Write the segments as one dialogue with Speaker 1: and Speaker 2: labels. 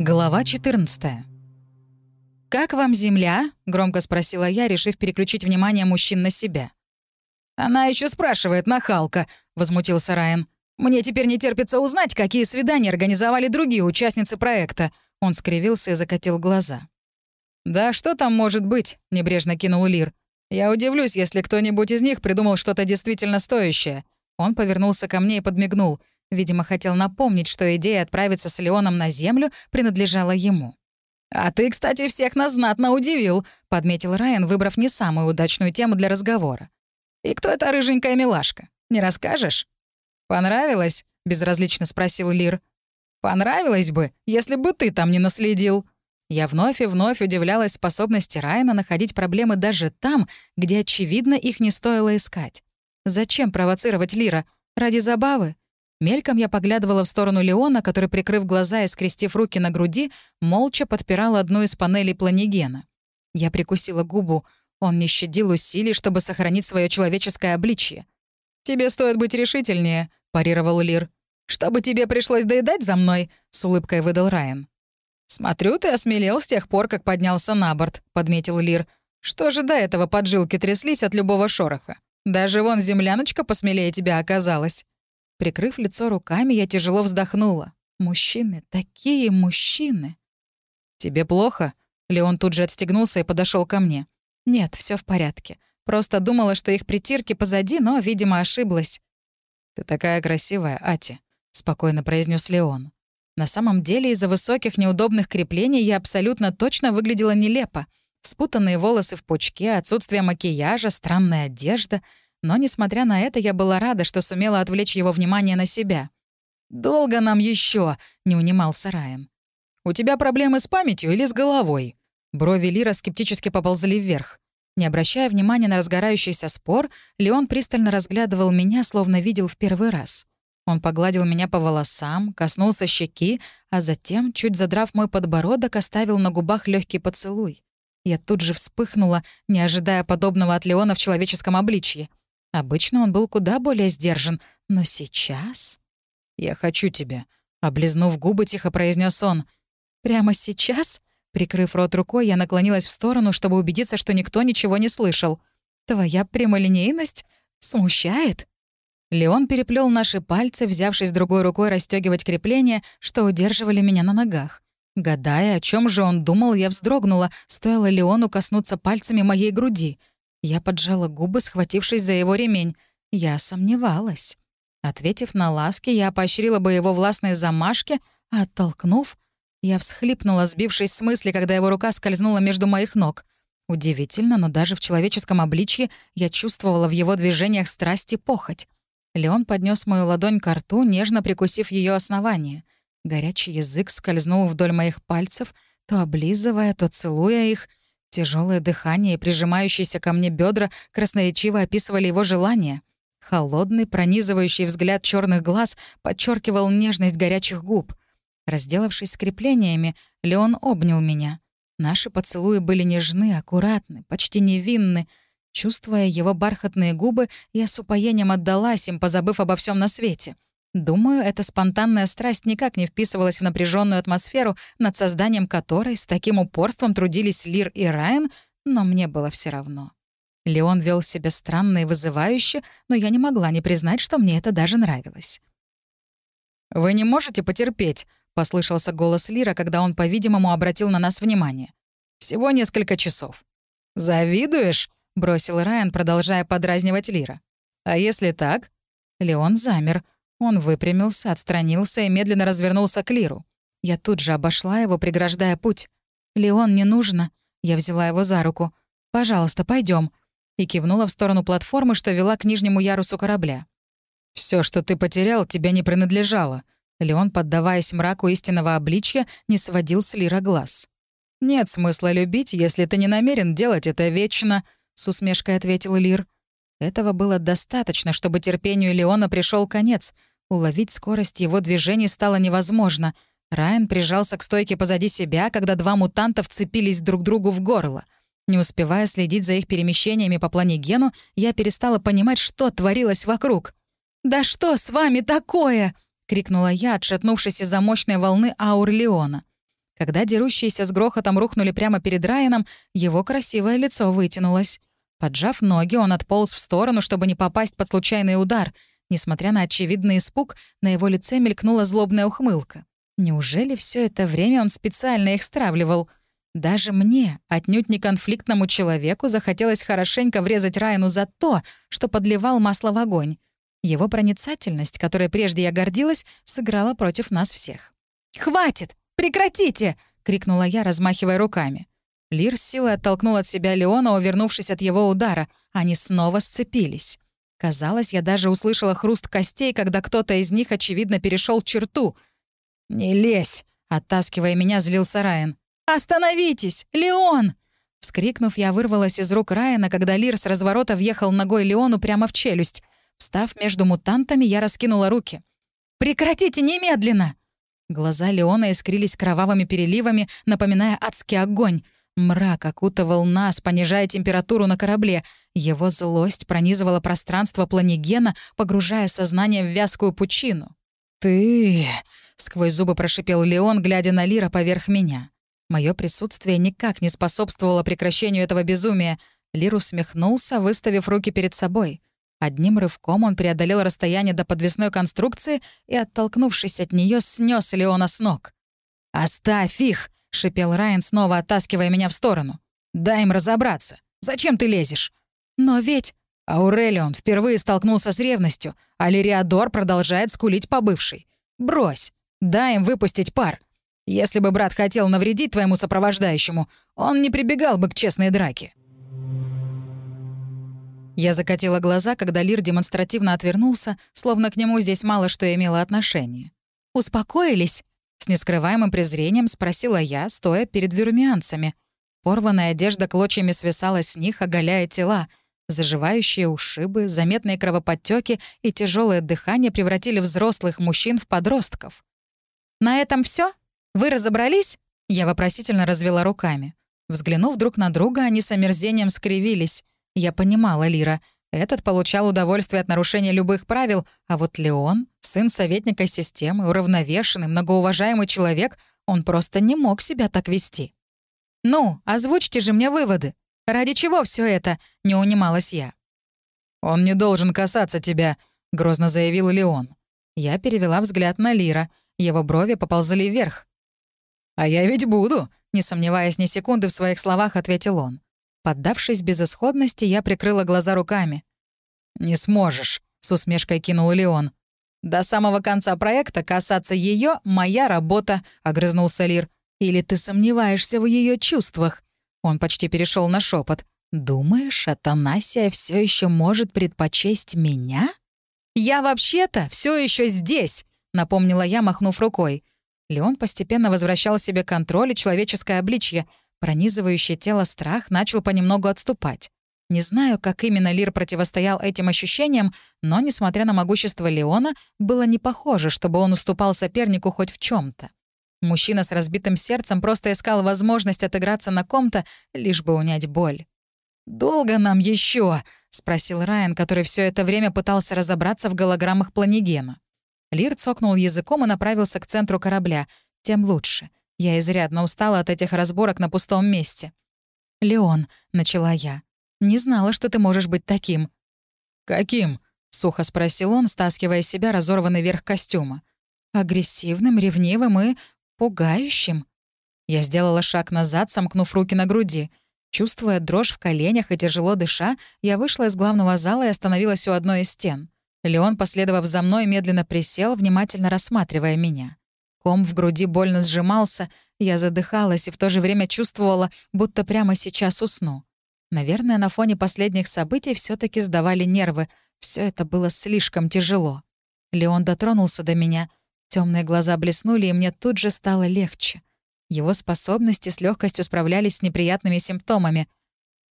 Speaker 1: Глава 14. «Как вам земля?» — громко спросила я, решив переключить внимание мужчин на себя.
Speaker 2: «Она еще спрашивает, нахалка», — возмутился Райан. «Мне теперь не терпится узнать, какие свидания организовали другие участницы проекта». Он скривился и закатил глаза.
Speaker 1: «Да что там может быть?» — небрежно кинул Лир. «Я удивлюсь, если кто-нибудь из них придумал что-то действительно стоящее». Он повернулся ко мне и подмигнул. Видимо, хотел напомнить, что идея отправиться с Леоном на Землю принадлежала ему.
Speaker 2: «А ты, кстати, всех нас знатно удивил», — подметил Райан, выбрав не самую удачную тему для разговора. «И кто эта рыженькая милашка? Не расскажешь?»
Speaker 1: «Понравилось?» — безразлично спросил Лир.
Speaker 2: «Понравилось бы, если бы ты там не наследил».
Speaker 1: Я вновь и вновь удивлялась способности Райана находить проблемы даже там, где, очевидно, их не стоило искать. Зачем провоцировать Лира? Ради забавы? Мельком я поглядывала в сторону Леона, который, прикрыв глаза и скрестив руки на груди, молча подпирал одну из панелей планигена. Я прикусила губу. Он не щадил усилий, чтобы сохранить свое человеческое обличье.
Speaker 2: «Тебе стоит быть решительнее», — парировал Лир. «Чтобы тебе пришлось доедать за мной», — с улыбкой выдал Райан. «Смотрю, ты осмелел с тех пор, как поднялся на борт», — подметил Лир. «Что же до этого поджилки тряслись от любого шороха? Даже вон земляночка посмелее тебя оказалась».
Speaker 1: Прикрыв лицо руками, я тяжело вздохнула. Мужчины, такие мужчины.
Speaker 2: «Тебе плохо?» Леон тут же отстегнулся и подошел ко мне.
Speaker 1: «Нет, все в порядке. Просто думала, что их притирки позади, но, видимо, ошиблась».
Speaker 2: «Ты такая красивая, Ати», — спокойно произнес Леон.
Speaker 1: На самом деле, из-за высоких неудобных креплений я абсолютно точно выглядела нелепо. Спутанные волосы в пучке, отсутствие макияжа, странная одежда — но, несмотря на это, я была рада, что сумела отвлечь его внимание на себя.
Speaker 2: «Долго нам еще, не унимался Райан. «У тебя проблемы с памятью или с головой?»
Speaker 1: Брови Лира скептически поползли вверх. Не обращая внимания на разгорающийся спор, Леон пристально разглядывал меня, словно видел в первый раз. Он погладил меня по волосам, коснулся щеки, а затем, чуть задрав мой подбородок, оставил на губах легкий поцелуй. Я тут же вспыхнула, не ожидая подобного от Леона в человеческом обличье. Обычно он был куда более сдержан, но сейчас...
Speaker 2: «Я хочу тебя», — облизнув губы, тихо произнес он.
Speaker 1: «Прямо сейчас?» Прикрыв рот рукой, я наклонилась в сторону, чтобы убедиться, что никто ничего не слышал. «Твоя прямолинейность смущает?» Леон переплел наши пальцы, взявшись другой рукой расстегивать крепления, что удерживали меня на ногах. Гадая, о чем же он думал, я вздрогнула, стоило Леону коснуться пальцами моей груди. Я поджала губы, схватившись за его ремень. Я сомневалась. Ответив на ласки, я поощрила бы его властные замашки, а оттолкнув, я всхлипнула, сбившись с мысли, когда его рука скользнула между моих ног. Удивительно, но даже в человеческом обличье я чувствовала в его движениях страсть и похоть. Леон поднес мою ладонь к рту, нежно прикусив ее основание. Горячий язык скользнул вдоль моих пальцев, то облизывая, то целуя их, Тяжелое дыхание и прижимающиеся ко мне бедра красноречиво описывали его желание. Холодный, пронизывающий взгляд черных глаз подчеркивал нежность горячих губ. Разделавшись с креплениями, Леон обнял меня. Наши поцелуи были нежны, аккуратны, почти невинны. Чувствуя его бархатные губы, я с упоением отдалась им, позабыв обо всем на свете — Думаю, эта спонтанная страсть никак не вписывалась в напряженную атмосферу, над созданием которой с таким упорством трудились Лир и Райан, но мне было все равно. Леон вел себя странно и вызывающе, но я не могла не признать, что мне это даже нравилось.
Speaker 2: «Вы не можете потерпеть», — послышался голос Лира, когда он, по-видимому, обратил на нас внимание. «Всего несколько часов». «Завидуешь?» — бросил Райан, продолжая подразнивать Лира. «А если так?»
Speaker 1: Леон замер — он выпрямился, отстранился и медленно развернулся к Лиру. Я тут же обошла его, преграждая путь. «Леон, не нужно». Я взяла его за руку. «Пожалуйста, пойдем. И кивнула в сторону платформы, что вела к нижнему ярусу корабля.
Speaker 2: Все, что ты потерял, тебе не принадлежало».
Speaker 1: Леон, поддаваясь мраку истинного обличья, не сводил с Лира глаз.
Speaker 2: «Нет смысла любить, если ты не намерен делать это вечно», — с усмешкой ответил Лир.
Speaker 1: Этого было достаточно, чтобы терпению Леона пришел конец. Уловить скорость его движений стало невозможно. Райан прижался к стойке позади себя, когда два мутанта вцепились друг другу в горло. Не успевая следить за их перемещениями по планегену, я перестала понимать, что творилось вокруг. «Да что с вами такое?» — крикнула я, отшатнувшись из-за мощной волны аур Леона. Когда дерущиеся с грохотом рухнули прямо перед Райаном, его красивое лицо вытянулось. Поджав ноги, он отполз в сторону, чтобы не попасть под случайный удар. Несмотря на очевидный испуг, на его лице мелькнула злобная ухмылка. Неужели все это время он специально их стравливал? Даже мне, отнюдь не конфликтному человеку, захотелось хорошенько врезать Райану за то, что подливал масло в огонь. Его проницательность, которой прежде я гордилась, сыграла против нас всех. «Хватит! Прекратите!» — крикнула я, размахивая руками. Лир с силой оттолкнул от себя Леона, увернувшись от его удара. Они снова сцепились. Казалось, я даже услышала хруст костей, когда кто-то из них, очевидно, перешел черту. «Не лезь!» — оттаскивая меня, злился Райан. «Остановитесь! Леон!» Вскрикнув, я вырвалась из рук Райана, когда Лир с разворота въехал ногой Леону прямо в челюсть. Встав между мутантами, я раскинула руки. «Прекратите немедленно!» Глаза Леона искрились кровавыми переливами, напоминая адский огонь. Мрак окутывал нас, понижая температуру на корабле. Его злость пронизывала пространство планигена, погружая сознание в вязкую пучину. «Ты...» — сквозь зубы прошипел Леон, глядя на Лира поверх меня. Мое присутствие никак не способствовало прекращению этого безумия. Лир усмехнулся, выставив руки перед собой. Одним рывком он преодолел расстояние до подвесной конструкции и, оттолкнувшись от нее, снес Леона с ног. «Оставь их!» — шипел Райан, снова оттаскивая меня в сторону. «Дай им разобраться. Зачем ты лезешь?» «Но ведь...» Аурелион впервые столкнулся с ревностью, а Лириадор продолжает скулить по бывшей. «Брось. Дай им выпустить пар. Если бы брат хотел навредить твоему сопровождающему, он не прибегал бы к честной драке». Я закатила глаза, когда Лир демонстративно отвернулся, словно к нему здесь мало что имело отношение. «Успокоились?» — с нескрываемым презрением спросила я, стоя перед верумианцами. Порванная одежда клочьями свисала с них, оголяя тела. Заживающие ушибы, заметные кровоподтеки и тяжелое дыхание превратили взрослых мужчин в подростков. «На этом все? Вы разобрались?» Я вопросительно развела руками. Взглянув друг на друга, они с омерзением скривились. Я понимала Лира. Этот получал удовольствие от нарушения любых правил, а вот Леон, сын советника системы, уравновешенный, многоуважаемый человек, он просто не мог себя так вести. «Ну, озвучьте же мне выводы. Ради чего все это?» — не унималась я. «Он не должен касаться тебя», — грозно заявил Леон. Я перевела взгляд на Лира. Его брови поползли вверх. «А я ведь буду», — не сомневаясь ни секунды в своих словах, ответил он. Поддавшись безысходности, я прикрыла глаза руками. «Не сможешь», — с усмешкой кинул Леон. «До самого конца проекта касаться ее моя работа», — огрызнулся Лир. «Или ты сомневаешься в ее чувствах?» Он почти перешел на шепот. «Думаешь, Атанасия все еще может предпочесть меня?» «Я вообще-то все еще здесь», — напомнила я, махнув рукой. Леон постепенно возвращал себе контроль и человеческое обличье. Пронизывающий тело страх начал понемногу отступать. Не знаю, как именно Лир противостоял этим ощущениям, но, несмотря на могущество Леона, было не похоже, чтобы он уступал сопернику хоть в чем то Мужчина с разбитым сердцем просто искал возможность отыграться на ком-то, лишь бы унять боль. «Долго нам еще? спросил Райан, который все это время пытался разобраться в голограммах планигена. Лир цокнул языком и направился к центру корабля. Тем лучше. Я изрядно устала от этих разборок на пустом месте. «Леон», — начала я, — «не знала, что ты можешь быть таким». «Каким?» — сухо спросил он, стаскивая с себя разорванный верх костюма. «Агрессивным, ревнивым и пугающим». Я сделала шаг назад, сомкнув руки на груди. Чувствуя дрожь в коленях и тяжело дыша, я вышла из главного зала и остановилась у одной из стен. Леон, последовав за мной, медленно присел, внимательно рассматривая меня. Ком в груди больно сжимался, я задыхалась и в то же время чувствовала, будто прямо сейчас усну. Наверное, на фоне последних событий все таки сдавали нервы. Все это было слишком тяжело. Леон дотронулся до меня. Темные глаза блеснули, и мне тут же стало легче. Его способности с легкостью справлялись с неприятными симптомами.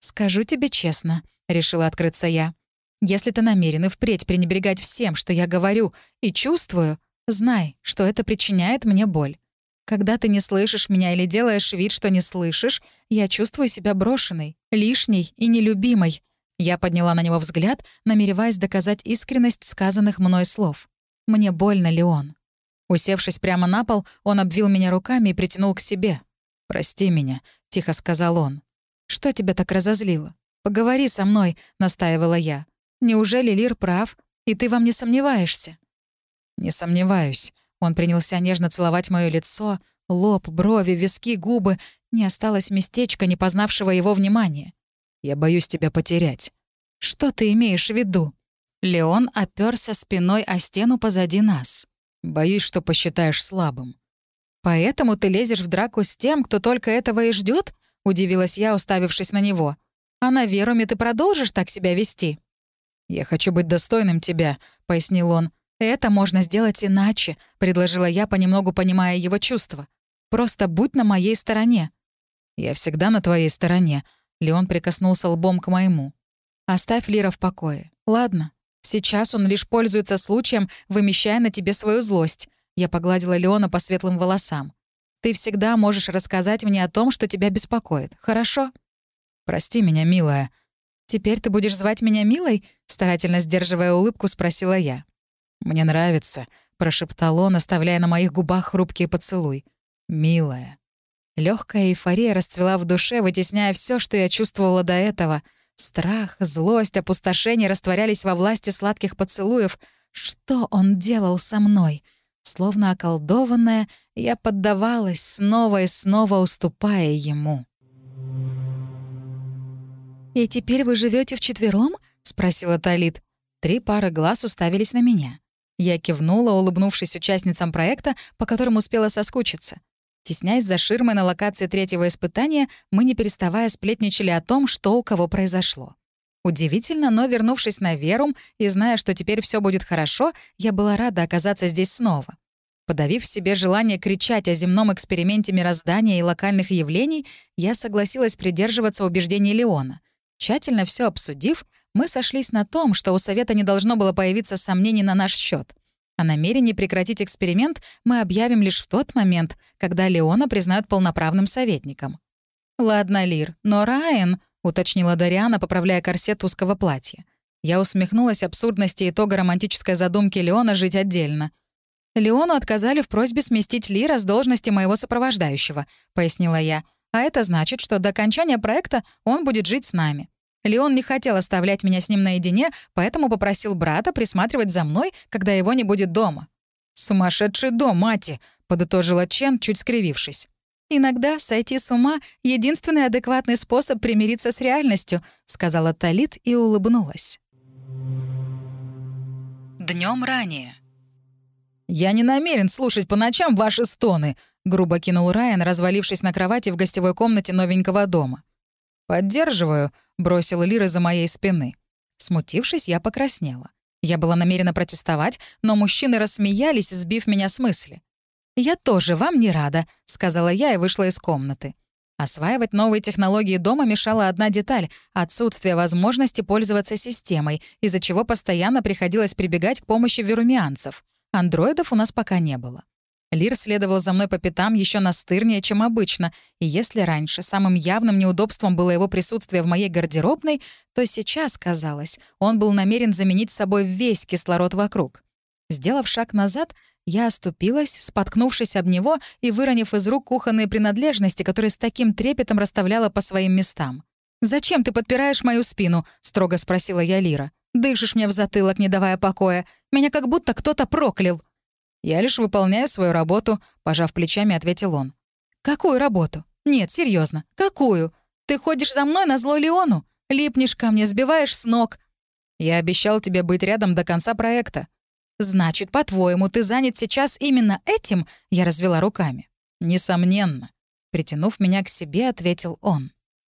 Speaker 1: «Скажу тебе честно», — решила открыться я. Если ты намерен и впредь пренебрегать всем, что я говорю и чувствую, знай, что это причиняет мне боль. Когда ты не слышишь меня или делаешь вид, что не слышишь, я чувствую себя брошенной, лишней и нелюбимой. Я подняла на него взгляд, намереваясь доказать искренность сказанных мной слов. Мне больно, Леон. Усевшись прямо на пол, он обвил меня руками и притянул к себе. «Прости меня», — тихо сказал он. «Что тебя так разозлило? Поговори со мной», — настаивала я. «Неужели Лир прав, и ты во мне сомневаешься?» «Не сомневаюсь». Он принялся нежно целовать мое лицо, лоб, брови, виски, губы. Не осталось местечка, не познавшего его внимания. «Я боюсь тебя потерять». «Что ты имеешь в виду?» Леон оперся спиной о стену позади нас. «Боюсь, что посчитаешь слабым». «Поэтому ты лезешь в драку с тем, кто только этого и ждет? удивилась я, уставившись на него. «А на Веруме ты продолжишь так себя вести?» «Я хочу быть достойным тебя», — пояснил он. «Это можно сделать иначе», — предложила я, понемногу понимая его чувства. «Просто будь на моей стороне». «Я всегда на твоей стороне», — Леон прикоснулся лбом к моему. «Оставь Лира в покое. Ладно. Сейчас он лишь пользуется случаем, вымещая на тебе свою злость». Я погладила Леона по светлым волосам. «Ты всегда можешь рассказать мне о том, что тебя беспокоит. Хорошо?» «Прости меня, милая». «Теперь ты будешь звать меня милой?» Старательно сдерживая улыбку, спросила я. «Мне нравится», — прошептал он, оставляя на моих губах хрупкий поцелуй. «Милая». Легкая эйфория расцвела в душе, вытесняя все, что я чувствовала до этого. Страх, злость, опустошение растворялись во власти сладких поцелуев. Что он делал со мной? Словно околдованная, я поддавалась, снова и снова уступая ему. «И теперь вы живете вчетвером? спросила Талит. Три пары глаз уставились на меня. Я кивнула, улыбнувшись участницам проекта, по которым успела соскучиться. Тесняясь за ширмой на локации третьего испытания, мы, не переставая, сплетничали о том, что у кого произошло. Удивительно, но, вернувшись на Верум и зная, что теперь все будет хорошо, я была рада оказаться здесь снова. Подавив в себе желание кричать о земном эксперименте мироздания и локальных явлений, я согласилась придерживаться убеждений Леона. Тщательно все обсудив, мы сошлись на том, что у Совета не должно было появиться сомнений на наш счет. О намерении прекратить эксперимент мы объявим лишь в тот момент, когда Леона признают полноправным советником. «Ладно, Лир, но Райан», — уточнила Дариана, поправляя корсет узкого платья. Я усмехнулась абсурдности итога романтической задумки Леона жить отдельно. «Леону отказали в просьбе сместить Лира с должности моего сопровождающего», — пояснила я. «А это значит, что до окончания проекта он будет жить с нами. Леон не хотел оставлять меня с ним наедине, поэтому попросил брата присматривать за мной, когда его не будет дома. «Сумасшедший дом, мати!» — подытожила Чен, чуть скривившись. «Иногда сойти с ума — единственный адекватный способ примириться с реальностью», — сказала Талит и улыбнулась. Днем ранее.
Speaker 2: «Я не намерен слушать по ночам ваши стоны», — грубо кинул Райан, развалившись на кровати в гостевой комнате новенького дома. «Поддерживаю», — бросила Лира за моей спины. Смутившись, я покраснела. Я была намерена протестовать, но мужчины рассмеялись, сбив меня с мысли. «Я тоже вам не рада», — сказала я и вышла из комнаты. Осваивать новые технологии дома мешала одна деталь — отсутствие возможности пользоваться системой, из-за чего постоянно приходилось прибегать к помощи верумианцев. Андроидов у нас пока не было. Лир следовал за мной по пятам еще настырнее, чем обычно, и если раньше самым явным неудобством было его присутствие в моей гардеробной, то сейчас, казалось, он был намерен заменить собой весь кислород вокруг. Сделав шаг назад, я оступилась, споткнувшись об него и выронив из рук кухонные принадлежности, которые с таким трепетом расставляла по своим местам. «Зачем ты подпираешь мою спину?» — строго спросила я Лира. «Дышишь мне в затылок, не давая покоя. Меня как будто кто-то проклял». «Я лишь выполняю свою работу», — пожав плечами, ответил он. «Какую работу? Нет, серьезно, какую? Ты ходишь за мной на зло Леону? Липнешь ко мне, сбиваешь с ног». «Я обещал тебе быть рядом до конца проекта». «Значит, по-твоему, ты занят сейчас именно этим?» — я развела руками. «Несомненно». Притянув меня к себе, ответил он.